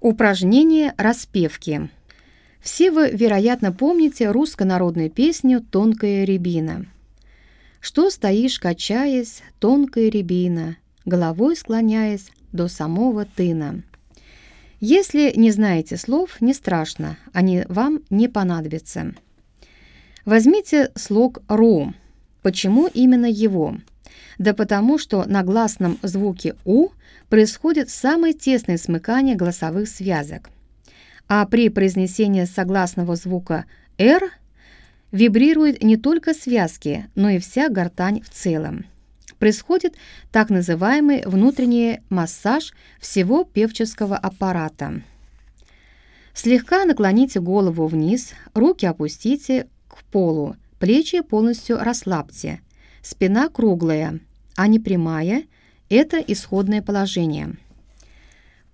Упражнение распевки. Все вы, вероятно, помните руссконародную песню «Тонкая рябина». Что стоишь, качаясь, тонкая рябина, головой склоняясь до самого тына. Если не знаете слов, не страшно, они вам не понадобятся. Возьмите слог «ру». Почему именно его? Да потому что на гласном звуке «у» происходит самое тесное смыкание голосовых связок. А при произнесении согласного звука «р» вибрируют не только связки, но и вся гортань в целом. Происходит так называемый внутренний массаж всего певческого аппарата. Слегка наклоните голову вниз, руки опустите к полу, плечи полностью расслабьте, спина круглая – а не прямая – это исходное положение.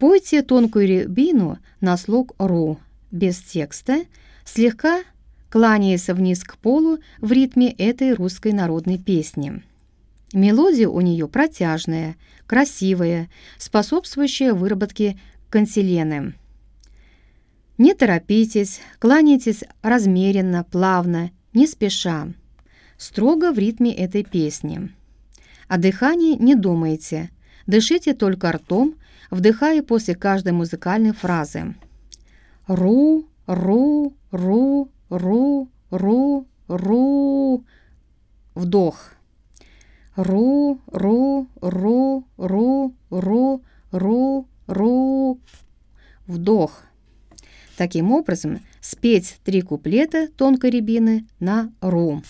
Пойте тонкую рябину на слог «ру» без текста, слегка кланяясь вниз к полу в ритме этой русской народной песни. Мелодия у нее протяжная, красивая, способствующая выработке канцелены. Не торопитесь, кланяйтесь размеренно, плавно, не спеша, строго в ритме этой песни. О дыхании не думайте. Дышите только ртом, вдыхая после каждой музыкальной фразы. Ру, ру, ру, ру, ру, ру. Вдох. Ру, ру, ру, ру, ру, ру, ру. Вдох. Таким образом, спеть три куплета тонкой рябины на ру.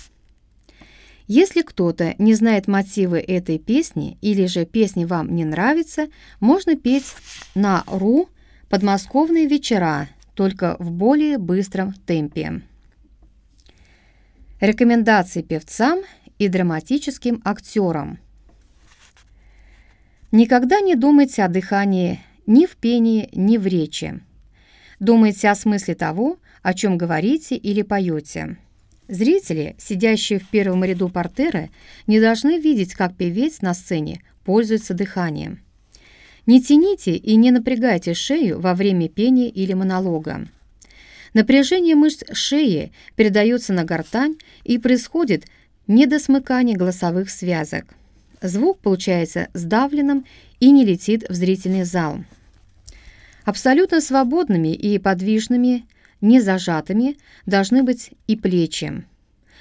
Если кто-то не знает мотивы этой песни или же песня вам не нравится, можно петь на «ру» подмосковные вечера, только в более быстром темпе. Рекомендации певцам и драматическим актерам. Никогда не думайте о дыхании ни в пении, ни в речи. Думайте о смысле того, о чем говорите или поете. Зрители, сидящие в первом ряду портера, не должны видеть, как певец на сцене пользуется дыханием. Не тяните и не напрягайте шею во время пения или монолога. Напряжение мышц шеи передается на гортань и происходит недосмыкание голосовых связок. Звук получается сдавленным и не летит в зрительный зал. Абсолютно свободными и подвижными не зажатыми должны быть и плечи.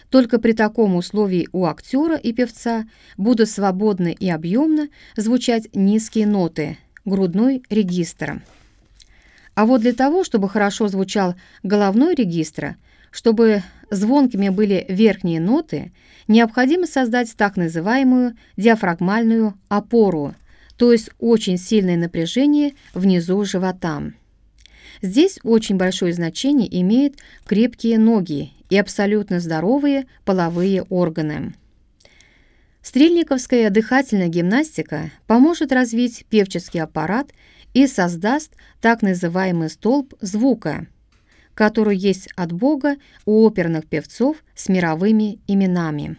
Только при таком условии у актера и певца будут свободно и объемно звучать низкие ноты, грудной регистр. А вот для того, чтобы хорошо звучал головной регистр, чтобы звонкими были верхние ноты, необходимо создать так называемую диафрагмальную опору, то есть очень сильное напряжение внизу живота. Здесь очень большое значение имеют крепкие ноги и абсолютно здоровые половые органы. Стрельниковская дыхательная гимнастика поможет развить певческий аппарат и создаст так называемый столб звука, который есть от Бога у оперных певцов с мировыми именами.